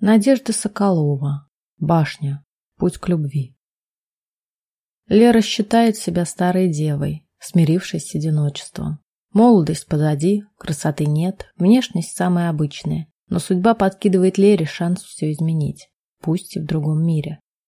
Надежда Соколова. Башня. Путь к любви. Лера считает себя старой девой, смирившись с одиночеством. Молодость позади, красоты нет, внешность самая обычная. Но судьба подкидывает Лере шанс все изменить, пусть и в другом мире.